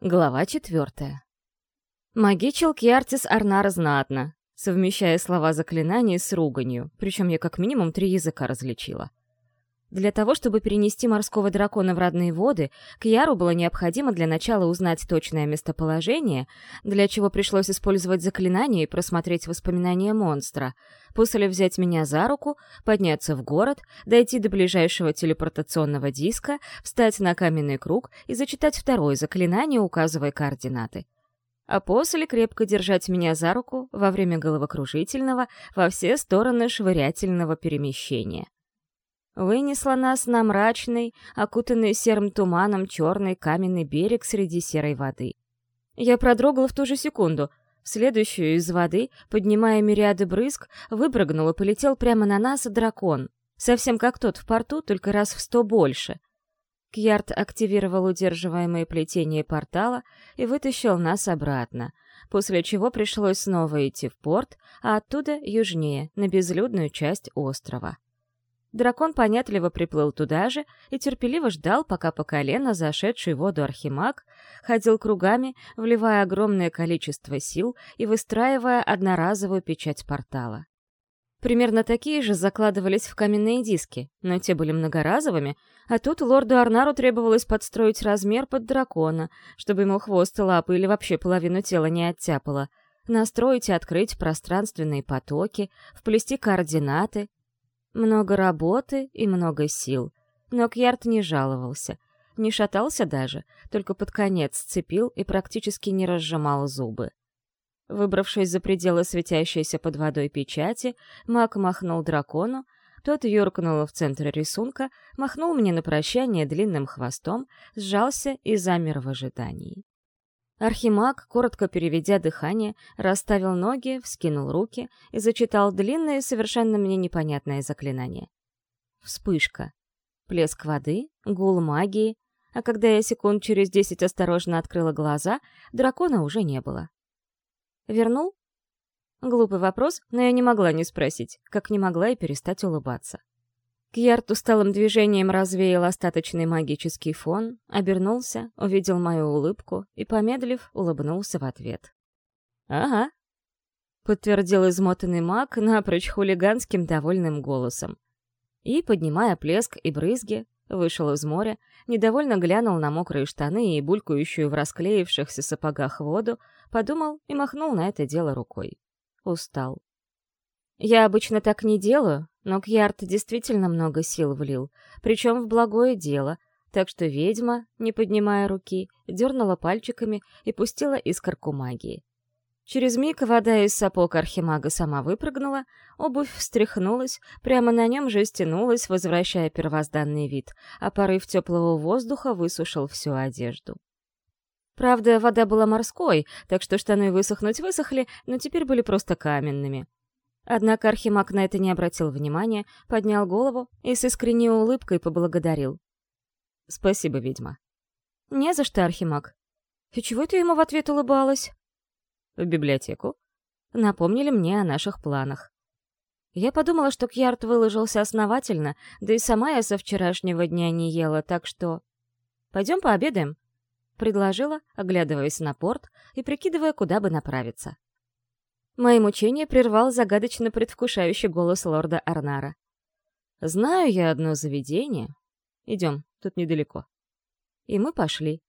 Глава четвертая. Магичил Кьяртис Арнара знатно, совмещая слова заклинаний с руганью, причем я как минимум три языка различила. Для того, чтобы перенести морского дракона в родные воды, Кьяру было необходимо для начала узнать точное местоположение, для чего пришлось использовать заклинание и просмотреть воспоминания монстра, после взять меня за руку, подняться в город, дойти до ближайшего телепортационного диска, встать на каменный круг и зачитать второе заклинание, указывая координаты. А после крепко держать меня за руку во время головокружительного, во все стороны швырятельного перемещения вынесла нас на мрачный, окутанный серым туманом черный каменный берег среди серой воды. Я продрогла в ту же секунду. В следующую из воды, поднимая мириады брызг, выпрыгнул и полетел прямо на нас дракон. Совсем как тот в порту, только раз в сто больше. Кьярд активировал удерживаемые плетения портала и вытащил нас обратно, после чего пришлось снова идти в порт, а оттуда южнее, на безлюдную часть острова. Дракон понятливо приплыл туда же и терпеливо ждал, пока по колено зашедший воду архимаг ходил кругами, вливая огромное количество сил и выстраивая одноразовую печать портала. Примерно такие же закладывались в каменные диски, но те были многоразовыми, а тут лорду Арнару требовалось подстроить размер под дракона, чтобы ему хвост лапы или вообще половину тела не оттяпало, настроить и открыть пространственные потоки, вплести координаты, много работы и много сил. Но Кьярд не жаловался. Не шатался даже, только под конец сцепил и практически не разжимал зубы. Выбравшись за пределы светящейся под водой печати, маг махнул дракону, тот юркнул в центр рисунка, махнул мне на прощание длинным хвостом, сжался и замер в ожидании. Архимаг, коротко переведя дыхание, расставил ноги, вскинул руки и зачитал длинное, совершенно мне непонятное заклинание. Вспышка. Плеск воды, гул магии, а когда я секунд через десять осторожно открыла глаза, дракона уже не было. Вернул? Глупый вопрос, но я не могла не спросить, как не могла и перестать улыбаться. Кьярд усталым движением развеял остаточный магический фон, обернулся, увидел мою улыбку и, помедлив, улыбнулся в ответ. «Ага», — подтвердил измотанный маг напрочь хулиганским довольным голосом. И, поднимая плеск и брызги, вышел из моря, недовольно глянул на мокрые штаны и булькающую в расклеившихся сапогах воду, подумал и махнул на это дело рукой. Устал. Я обычно так не делаю, но Кьярд действительно много сил влил, причем в благое дело, так что ведьма, не поднимая руки, дернула пальчиками и пустила искорку магии. Через миг вода из сапог архимага сама выпрыгнула, обувь встряхнулась, прямо на нем же стянулась, возвращая первозданный вид, а порыв теплого воздуха высушил всю одежду. Правда, вода была морской, так что штаны высохнуть высохли, но теперь были просто каменными. Однако Архимаг на это не обратил внимания, поднял голову и с искренней улыбкой поблагодарил. «Спасибо, ведьма». «Не за что, Архимаг». «И чего ты ему в ответ улыбалась?» «В библиотеку». Напомнили мне о наших планах. Я подумала, что Кьярд выложился основательно, да и сама я со вчерашнего дня не ела, так что... «Пойдем пообедаем», — предложила, оглядываясь на порт и прикидывая, куда бы направиться. Мои мучения прервал загадочно предвкушающий голос лорда Арнара. «Знаю я одно заведение. Идем, тут недалеко». И мы пошли.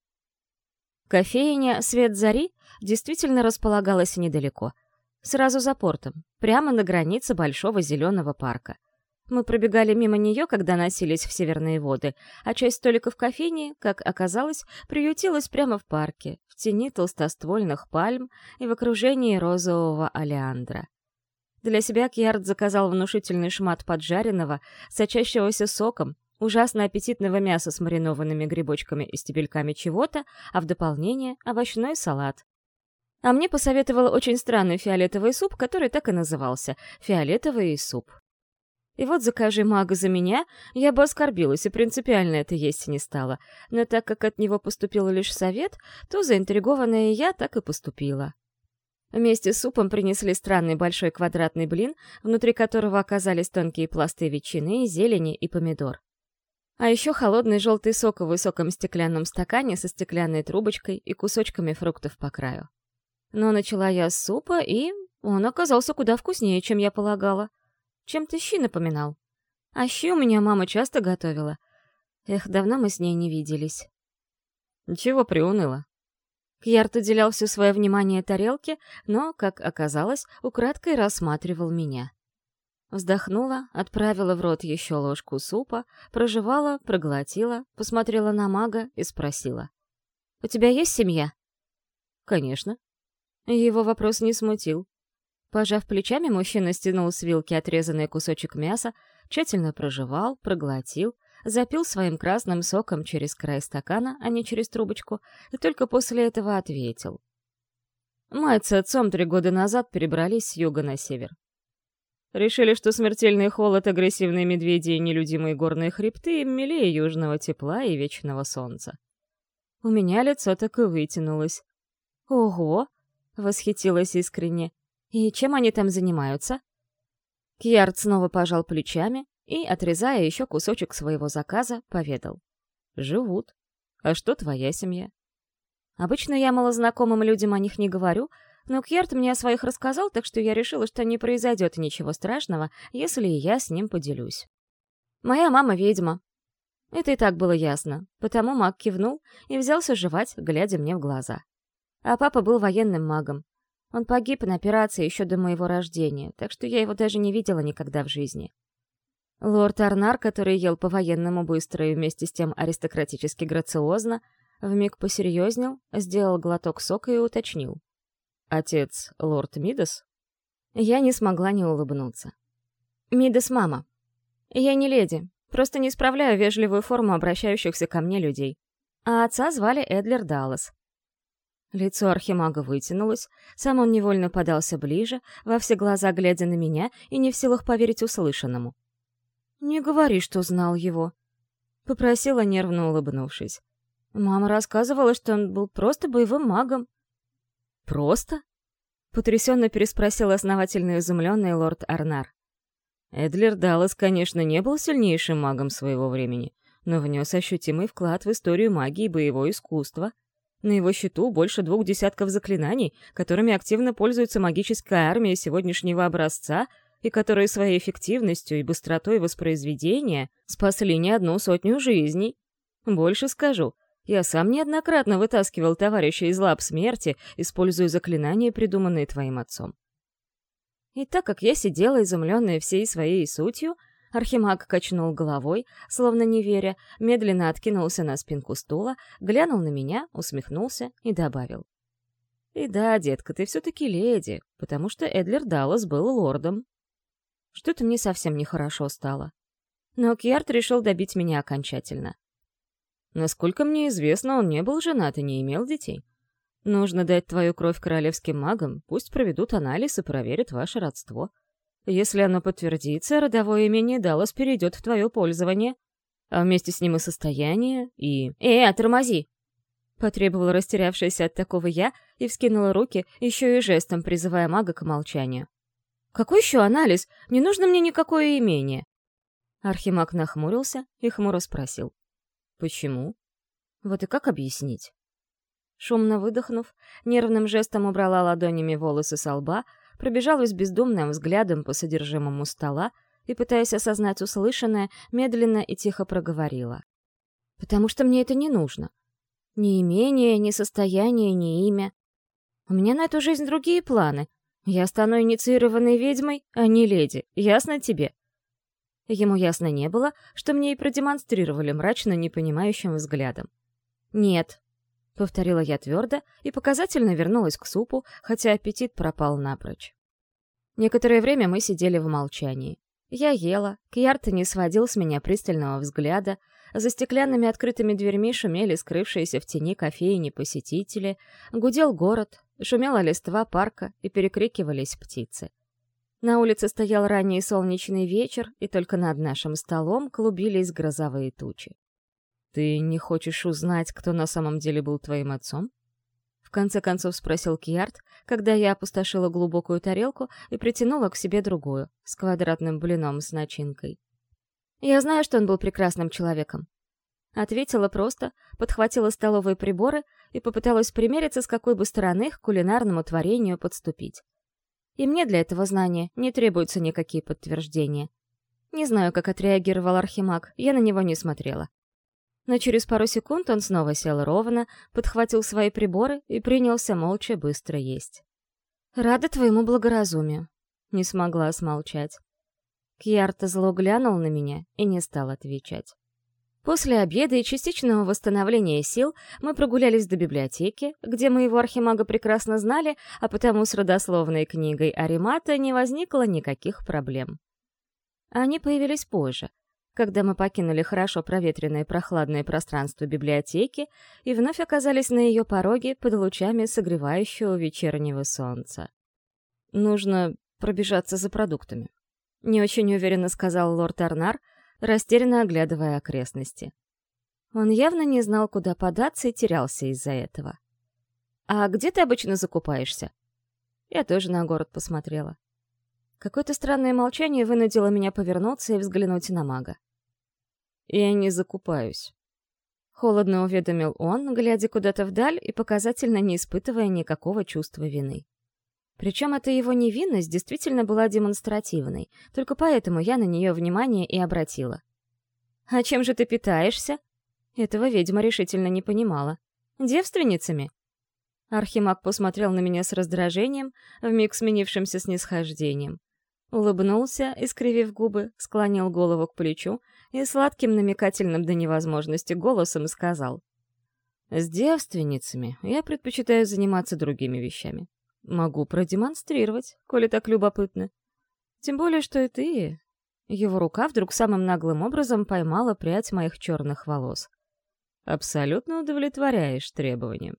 Кофейня «Свет зари» действительно располагалась недалеко, сразу за портом, прямо на границе большого зеленого парка — мы пробегали мимо нее, когда носились в северные воды, а часть столиков кофейни, как оказалось, приютилась прямо в парке, в тени толстоствольных пальм и в окружении розового олеандра. Для себя Кьярд заказал внушительный шмат поджаренного, сочащегося соком, ужасно аппетитного мяса с маринованными грибочками и стебельками чего-то, а в дополнение — овощной салат. А мне посоветовал очень странный фиолетовый суп, который так и назывался — фиолетовый суп. И вот закажи мага за меня, я бы оскорбилась и принципиально это есть не стала. Но так как от него поступил лишь совет, то заинтригованная я так и поступила. Вместе с супом принесли странный большой квадратный блин, внутри которого оказались тонкие пласты ветчины, зелени и помидор. А еще холодный желтый сок в высоком стеклянном стакане со стеклянной трубочкой и кусочками фруктов по краю. Но начала я с супа, и он оказался куда вкуснее, чем я полагала. Чем-то щи напоминал. А щи у меня мама часто готовила. Эх, давно мы с ней не виделись. Чего приуныла? Кьярд уделял все свое внимание тарелке, но, как оказалось, украдкой рассматривал меня. Вздохнула, отправила в рот еще ложку супа, прожевала, проглотила, посмотрела на мага и спросила. «У тебя есть семья?» «Конечно». Его вопрос не смутил. Пожав плечами, мужчина стянул с вилки отрезанный кусочек мяса, тщательно прожевал, проглотил, запил своим красным соком через край стакана, а не через трубочку, и только после этого ответил. Мать с отцом три года назад перебрались с юга на север. Решили, что смертельный холод, агрессивные медведи и нелюдимые горные хребты милее южного тепла и вечного солнца. У меня лицо так и вытянулось. «Ого!» — восхитилась искренне. «И чем они там занимаются?» Кьярд снова пожал плечами и, отрезая еще кусочек своего заказа, поведал. «Живут. А что твоя семья?» Обычно я малознакомым людям о них не говорю, но Кьярд мне о своих рассказал, так что я решила, что не произойдет ничего страшного, если я с ним поделюсь. Моя мама ведьма. Это и так было ясно, потому маг кивнул и взялся жевать, глядя мне в глаза. А папа был военным магом. Он погиб на операции еще до моего рождения, так что я его даже не видела никогда в жизни. Лорд Арнар, который ел по-военному быстро и вместе с тем аристократически грациозно, вмиг посерьезнел, сделал глоток сока и уточнил. Отец — лорд Мидас? Я не смогла не улыбнуться. Мидас — мама. Я не леди, просто не справляю вежливую форму обращающихся ко мне людей. А отца звали Эдлер Даллас. Лицо архимага вытянулось, сам он невольно подался ближе, во все глаза глядя на меня и не в силах поверить услышанному. «Не говори, что знал его», — попросила, нервно улыбнувшись. Мама рассказывала, что он был просто боевым магом. «Просто?» — потрясенно переспросил основательно изумленный лорд Арнар. Эдлер Даллас, конечно, не был сильнейшим магом своего времени, но внес ощутимый вклад в историю магии и боевого искусства. На его счету больше двух десятков заклинаний, которыми активно пользуется магическая армия сегодняшнего образца и которые своей эффективностью и быстротой воспроизведения спасли не одну сотню жизней. Больше скажу — я сам неоднократно вытаскивал товарища из лап смерти, используя заклинания, придуманные твоим отцом. И так как я сидела, изумленная всей своей сутью, Архимаг качнул головой, словно не веря, медленно откинулся на спинку стула, глянул на меня, усмехнулся и добавил. «И да, детка, ты все-таки леди, потому что Эдлер Даллас был лордом». Что-то мне совсем нехорошо стало. Но Кьярд решил добить меня окончательно. Насколько мне известно, он не был женат и не имел детей. Нужно дать твою кровь королевским магам, пусть проведут анализ и проверят ваше родство. Если оно подтвердится, родовое имение Даллас перейдет в твое пользование, а вместе с ним и состояние, и... «Э, тормози!» Потребовала растерявшаяся от такого я и вскинула руки, еще и жестом призывая мага к молчанию. «Какой еще анализ? Не нужно мне никакое имение!» Архимаг нахмурился и хмуро спросил. Почему? Вот и как объяснить? Шумно выдохнув, нервным жестом убрала ладонями волосы со лба, пробежалась бездумным взглядом по содержимому стола и, пытаясь осознать услышанное, медленно и тихо проговорила. «Потому что мне это не нужно. Ни имение, ни состояние, ни имя. У меня на эту жизнь другие планы. Я стану инициированной ведьмой, а не леди. Ясно тебе?» Ему ясно не было, что мне и продемонстрировали мрачно непонимающим взглядом. «Нет», — повторила я твердо и показательно вернулась к супу, хотя аппетит пропал напрочь. Некоторое время мы сидели в молчании. Я ела, Кьярт не сводил с меня пристального взгляда, за стеклянными открытыми дверьми шумели скрывшиеся в тени кофейни посетители, гудел город, шумела листва парка и перекрикивались птицы. На улице стоял ранний солнечный вечер, и только над нашим столом клубились грозовые тучи. «Ты не хочешь узнать, кто на самом деле был твоим отцом?» В конце концов спросил Кьярд, когда я опустошила глубокую тарелку и притянула к себе другую, с квадратным блином с начинкой. Я знаю, что он был прекрасным человеком. Ответила просто, подхватила столовые приборы и попыталась примериться, с какой бы стороны к кулинарному творению подступить. И мне для этого знания не требуются никакие подтверждения. Не знаю, как отреагировал Архимаг, я на него не смотрела. Но через пару секунд он снова сел ровно, подхватил свои приборы и принялся молча быстро есть. «Рада твоему благоразумию», — не смогла смолчать. Кьярта зло глянул на меня и не стал отвечать. После обеда и частичного восстановления сил мы прогулялись до библиотеки, где моего архимага прекрасно знали, а потому с родословной книгой Аримата не возникло никаких проблем. Они появились позже, когда мы покинули хорошо проветренное прохладное пространство библиотеки и вновь оказались на ее пороге под лучами согревающего вечернего солнца. «Нужно пробежаться за продуктами», — не очень уверенно сказал лорд Арнар, растерянно оглядывая окрестности. Он явно не знал, куда податься и терялся из-за этого. «А где ты обычно закупаешься?» Я тоже на город посмотрела. Какое-то странное молчание вынудило меня повернуться и взглянуть на мага. «Я не закупаюсь», — холодно уведомил он, глядя куда-то вдаль и показательно не испытывая никакого чувства вины. Причем эта его невинность действительно была демонстративной, только поэтому я на нее внимание и обратила. «А чем же ты питаешься?» Этого ведьма решительно не понимала. «Девственницами?» Архимаг посмотрел на меня с раздражением, вмиг сменившимся снисхождением. Улыбнулся, искривив губы, склонил голову к плечу и сладким намекательным до невозможности голосом сказал. «С девственницами я предпочитаю заниматься другими вещами. Могу продемонстрировать, коли так любопытно. Тем более, что и ты...» Его рука вдруг самым наглым образом поймала прядь моих черных волос. «Абсолютно удовлетворяешь требованиям».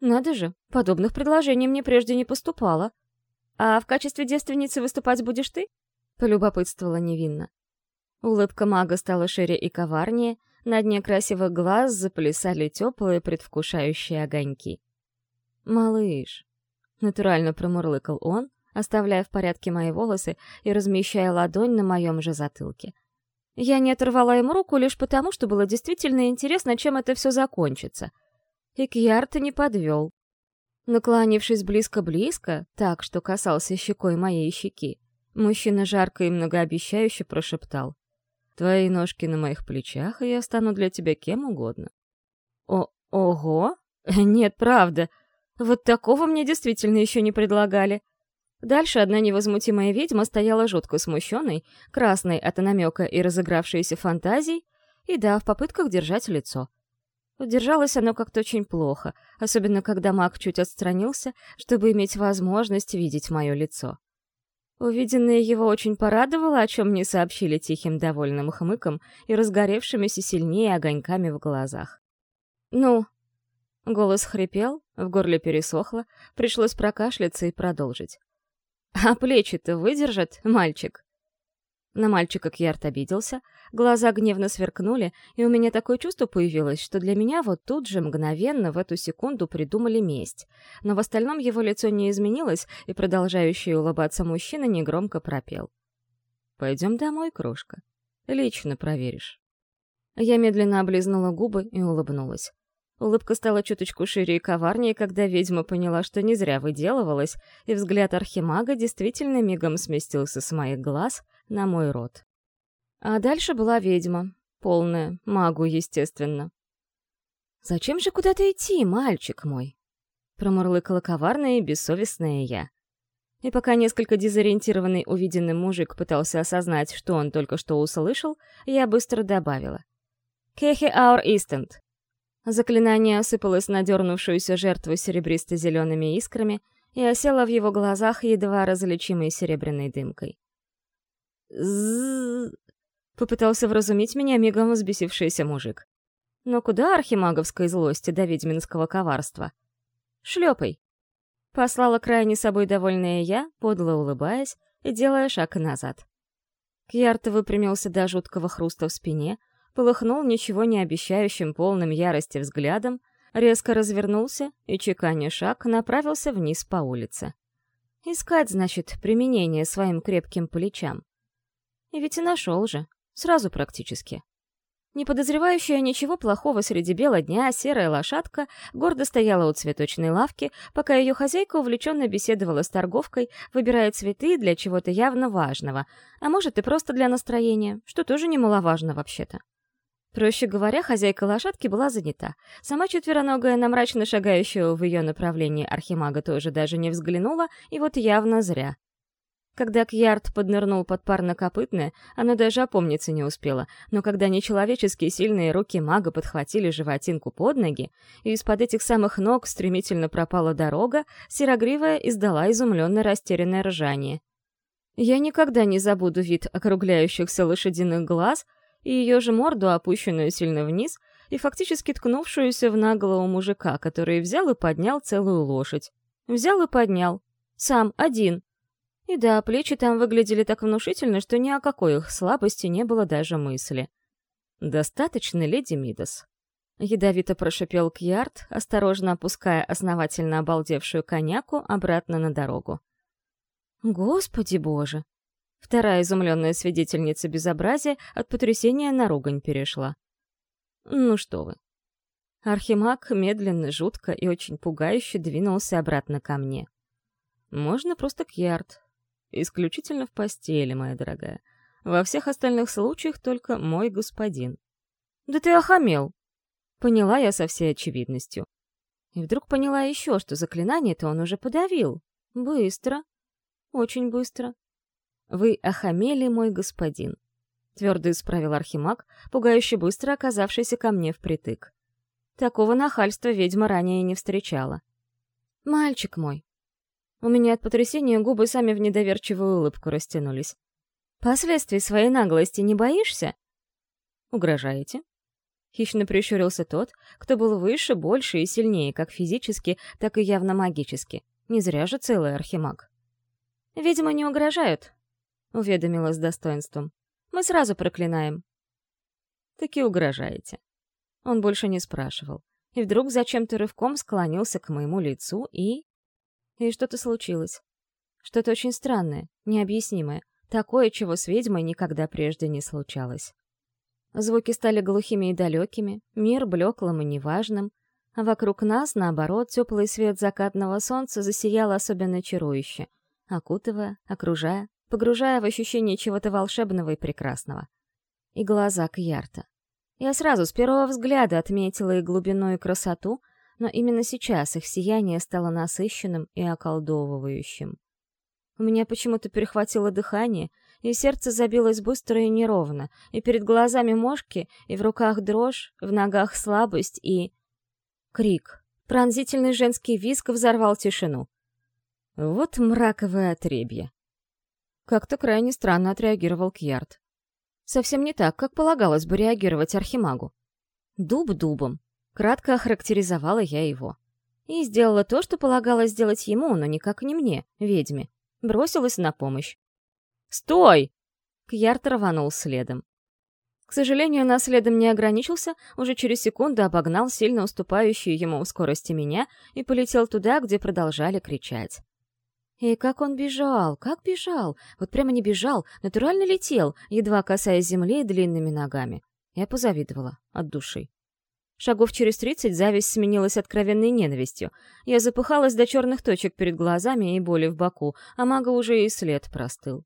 «Надо же, подобных предложений мне прежде не поступало», «А в качестве девственницы выступать будешь ты?» — полюбопытствовала невинно. Улыбка мага стала шире и коварнее, на дне красивых глаз заплясали теплые предвкушающие огоньки. «Малыш», — натурально промурлыкал он, оставляя в порядке мои волосы и размещая ладонь на моем же затылке. Я не оторвала ему руку лишь потому, что было действительно интересно, чем это все закончится. И Кьярта не подвел. Наклонившись близко-близко, так, что касался щекой моей щеки, мужчина жарко и многообещающе прошептал. «Твои ножки на моих плечах, и я стану для тебя кем угодно». «О, ого? Нет, правда. Вот такого мне действительно еще не предлагали». Дальше одна невозмутимая ведьма стояла жутко смущенной, красной от намека и разыгравшейся фантазий, и да, в попытках держать лицо. Удержалось оно как-то очень плохо, особенно когда маг чуть отстранился, чтобы иметь возможность видеть мое лицо. Увиденное его очень порадовало, о чем мне сообщили тихим довольным хмыком и разгоревшимися сильнее огоньками в глазах. «Ну?» Голос хрипел, в горле пересохло, пришлось прокашляться и продолжить. «А плечи-то выдержат, мальчик?» На мальчика Кьярт обиделся, глаза гневно сверкнули, и у меня такое чувство появилось, что для меня вот тут же мгновенно в эту секунду придумали месть. Но в остальном его лицо не изменилось, и продолжающий улыбаться мужчина негромко пропел. «Пойдем домой, крошка. Лично проверишь». Я медленно облизнула губы и улыбнулась. Улыбка стала чуточку шире и коварнее, когда ведьма поняла, что не зря выделывалась, и взгляд архимага действительно мигом сместился с моих глаз на мой рот. А дальше была ведьма, полная, магу, естественно. «Зачем же куда-то идти, мальчик мой?» Промурлыкала коварная и бессовестная я. И пока несколько дезориентированный увиденный мужик пытался осознать, что он только что услышал, я быстро добавила. «Кехи аур истент!» Заклинание осыпалось на дернувшуюся жертву серебристо-зелеными искрами и осело в его глазах едва различимой серебряной дымкой. з попытался вразумить меня мигом взбесившийся мужик. Но куда архимаговской злости до ведьминского коварства? «Шлепай!» Послала крайне собой довольная я, подло улыбаясь и делая шаг назад. Кьярта выпрямился до жуткого хруста в спине, полыхнул ничего не обещающим полным ярости взглядом, резко развернулся и, чеканя шаг, направился вниз по улице. Искать, значит, применение своим крепким плечам. И ведь и нашел же, Сразу практически. Не подозревающая ничего плохого среди бела дня, серая лошадка гордо стояла у цветочной лавки, пока ее хозяйка увлеченно беседовала с торговкой, выбирая цветы для чего-то явно важного, а может и просто для настроения, что тоже немаловажно вообще-то. Проще говоря, хозяйка лошадки была занята. Сама четвероногая на мрачно шагающего в ее направлении архимага тоже даже не взглянула, и вот явно зря. Когда Кьярд поднырнул под парнокопытное, оно даже опомниться не успело, но когда нечеловеческие сильные руки мага подхватили животинку под ноги, и из-под этих самых ног стремительно пропала дорога, Серогривая издала изумленно растерянное ржание. Я никогда не забуду вид округляющихся лошадиных глаз и ее же морду, опущенную сильно вниз, и фактически ткнувшуюся в наголову мужика, который взял и поднял целую лошадь. Взял и поднял. Сам, один. И да, плечи там выглядели так внушительно, что ни о какой их слабости не было даже мысли. «Достаточно, леди Мидас?» Ядовито прошипел Кьярд, осторожно опуская основательно обалдевшую коняку обратно на дорогу. «Господи боже!» Вторая изумленная свидетельница безобразия от потрясения на ругань перешла. «Ну что вы». Архимаг медленно, жутко и очень пугающе двинулся обратно ко мне. «Можно просто Кьярд, Исключительно в постели, моя дорогая. Во всех остальных случаях только мой господин. Да ты охамел! Поняла я со всей очевидностью. И вдруг поняла еще, что заклинание-то он уже подавил. Быстро. Очень быстро. Вы охамели, мой господин. Твердо исправил Архимаг, пугающе быстро оказавшийся ко мне впритык. Такого нахальства ведьма ранее не встречала. «Мальчик мой, у меня от потрясения губы сами в недоверчивую улыбку растянулись. «Последствий своей наглости не боишься?» «Угрожаете?» Хищно прищурился тот, кто был выше, больше и сильнее, как физически, так и явно магически. Не зря же целый архимаг. «Видимо, не угрожают», — уведомила с достоинством. «Мы сразу проклинаем». «Таки угрожаете». Он больше не спрашивал. И вдруг зачем-то рывком склонился к моему лицу и... И что-то случилось. Что-то очень странное, необъяснимое. Такое, чего с ведьмой никогда прежде не случалось. Звуки стали глухими и далекими, мир блеклым и неважным, а вокруг нас, наоборот, теплый свет закатного солнца засиял особенно чарующе, окутывая, окружая, погружая в ощущение чего-то волшебного и прекрасного. И глаза Кьярта. Я сразу с первого взгляда отметила и глубину, и красоту — но именно сейчас их сияние стало насыщенным и околдовывающим. У меня почему-то перехватило дыхание, и сердце забилось быстро и неровно, и перед глазами мошки, и в руках дрожь, в ногах слабость и... Крик. Пронзительный женский визг взорвал тишину. Вот мраковое отребье. Как-то крайне странно отреагировал Кьярд. Совсем не так, как полагалось бы реагировать Архимагу. Дуб дубом, Кратко охарактеризовала я его. И сделала то, что полагалось сделать ему, но никак не мне, ведьме. Бросилась на помощь. «Стой!» Кьярт рванул следом. К сожалению, наследом не ограничился, уже через секунду обогнал сильно уступающую ему скорости меня и полетел туда, где продолжали кричать. И как он бежал, как бежал! Вот прямо не бежал, натурально летел, едва касаясь земли длинными ногами. Я позавидовала от души. Шагов через тридцать зависть сменилась откровенной ненавистью. Я запыхалась до черных точек перед глазами и боли в боку, а мага уже и след простыл.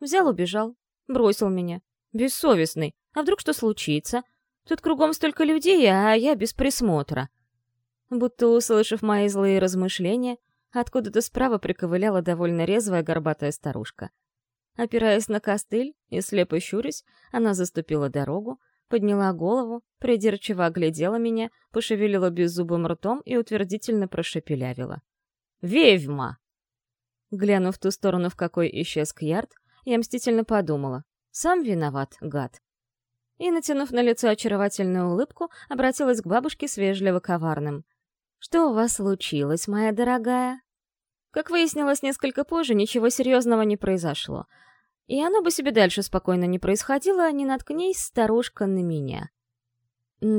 Взял, убежал. Бросил меня. Бессовестный. А вдруг что случится? Тут кругом столько людей, а я без присмотра. Будто услышав мои злые размышления, откуда-то справа приковыляла довольно резвая горбатая старушка. Опираясь на костыль и слепо щурясь, она заступила дорогу, подняла голову, придирчиво оглядела меня, пошевелила беззубым ртом и утвердительно прошепелявила. «Ведьма!» Глянув в ту сторону, в какой исчез Кьярд, я мстительно подумала. «Сам виноват, гад!» И, натянув на лицо очаровательную улыбку, обратилась к бабушке с вежливо-коварным. «Что у вас случилось, моя дорогая?» Как выяснилось несколько позже, ничего серьезного не произошло — и оно бы себе дальше спокойно не происходило, не наткнись старушка на меня.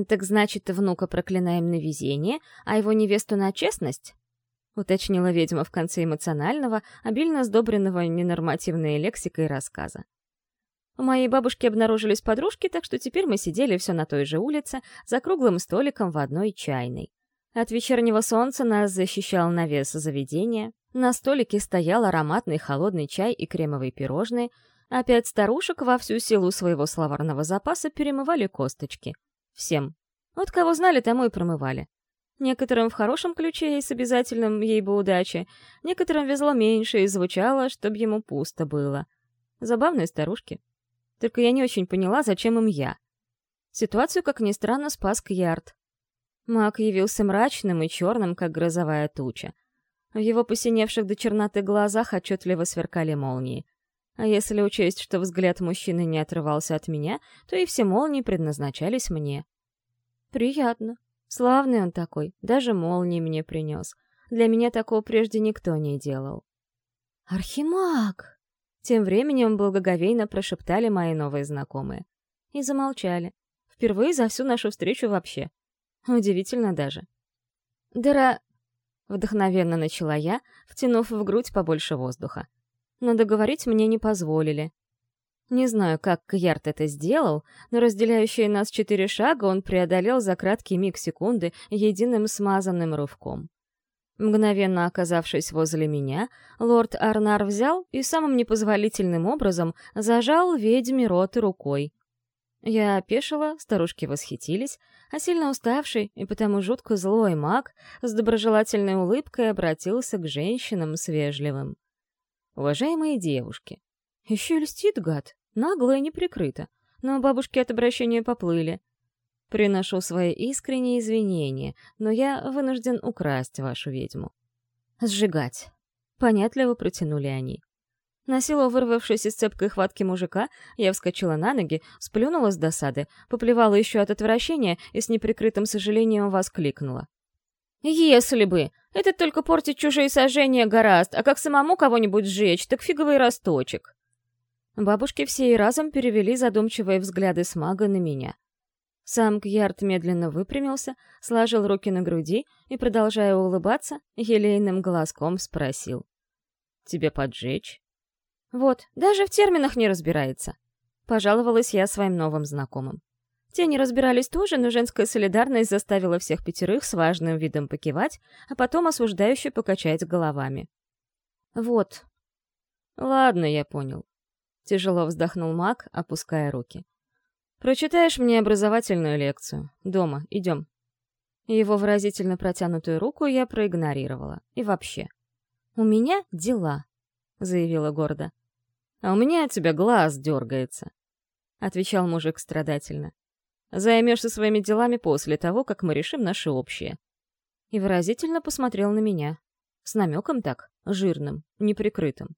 «Так значит, внука проклинаем на везение, а его невесту на честность?» — уточнила ведьма в конце эмоционального, обильно сдобренного ненормативной лексикой рассказа. У моей бабушки обнаружились подружки, так что теперь мы сидели все на той же улице, за круглым столиком в одной чайной. От вечернего солнца нас защищал навес заведения, на столике стоял ароматный холодный чай и кремовые пирожные, а пять старушек во всю силу своего словарного запаса перемывали косточки. Всем. Вот кого знали, тому и промывали. Некоторым в хорошем ключе и с обязательным ей бы удачи, некоторым везло меньше и звучало, чтобы ему пусто было. Забавные старушки. Только я не очень поняла, зачем им я. Ситуацию, как ни странно, спас Кьярд. Маг явился мрачным и черным, как грозовая туча. В его посиневших до черноты глазах отчетливо сверкали молнии. А если учесть, что взгляд мужчины не отрывался от меня, то и все молнии предназначались мне. Приятно. Славный он такой, даже молнии мне принес. Для меня такого прежде никто не делал. «Архимаг!» Тем временем благоговейно прошептали мои новые знакомые. И замолчали. Впервые за всю нашу встречу вообще. Удивительно даже. «Дыра...» Вдохновенно начала я, втянув в грудь побольше воздуха. Но договорить мне не позволили. Не знаю, как Кьярд это сделал, но разделяющие нас четыре шага он преодолел за краткий миг секунды единым смазанным рывком. Мгновенно оказавшись возле меня, лорд Арнар взял и самым непозволительным образом зажал ведьме рот рукой, я опешила, старушки восхитились, а сильно уставший и потому жутко злой маг с доброжелательной улыбкой обратился к женщинам с вежливым. «Уважаемые девушки, еще льстит гад, нагло и неприкрыто, но бабушки от обращения поплыли. Приношу свои искренние извинения, но я вынужден украсть вашу ведьму». «Сжигать», — понятливо протянули они. На силу вырвавшись из цепкой хватки мужика, я вскочила на ноги, сплюнула с досады, поплевала еще от отвращения и с неприкрытым сожалением воскликнула. «Если бы! Это только портить чужие сожжения гораст, а как самому кого-нибудь сжечь, так фиговый росточек!» Бабушки все и разом перевели задумчивые взгляды с мага на меня. Сам Кьярд медленно выпрямился, сложил руки на груди и, продолжая улыбаться, елейным глазком спросил. «Тебе поджечь?» Вот, даже в терминах не разбирается. Пожаловалась я своим новым знакомым. Те не разбирались тоже, но женская солидарность заставила всех пятерых с важным видом покивать, а потом осуждающе покачать головами. Вот. Ладно, я понял. Тяжело вздохнул маг, опуская руки. Прочитаешь мне образовательную лекцию. Дома, идем. Его выразительно протянутую руку я проигнорировала. И вообще. «У меня дела», — заявила гордо. А у меня от тебя глаз дергается», — отвечал мужик страдательно. «Займешься своими делами после того, как мы решим наши общие». И выразительно посмотрел на меня. С намеком так, жирным, неприкрытым.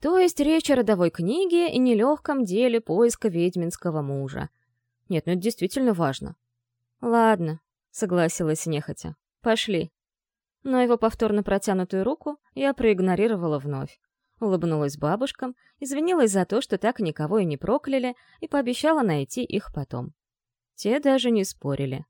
То есть речь о родовой книге и нелегком деле поиска ведьминского мужа. Нет, ну это действительно важно. Ладно, согласилась нехотя. Пошли. Но его повторно протянутую руку я проигнорировала вновь улыбнулась бабушкам, извинилась за то, что так никого и не прокляли, и пообещала найти их потом. Те даже не спорили.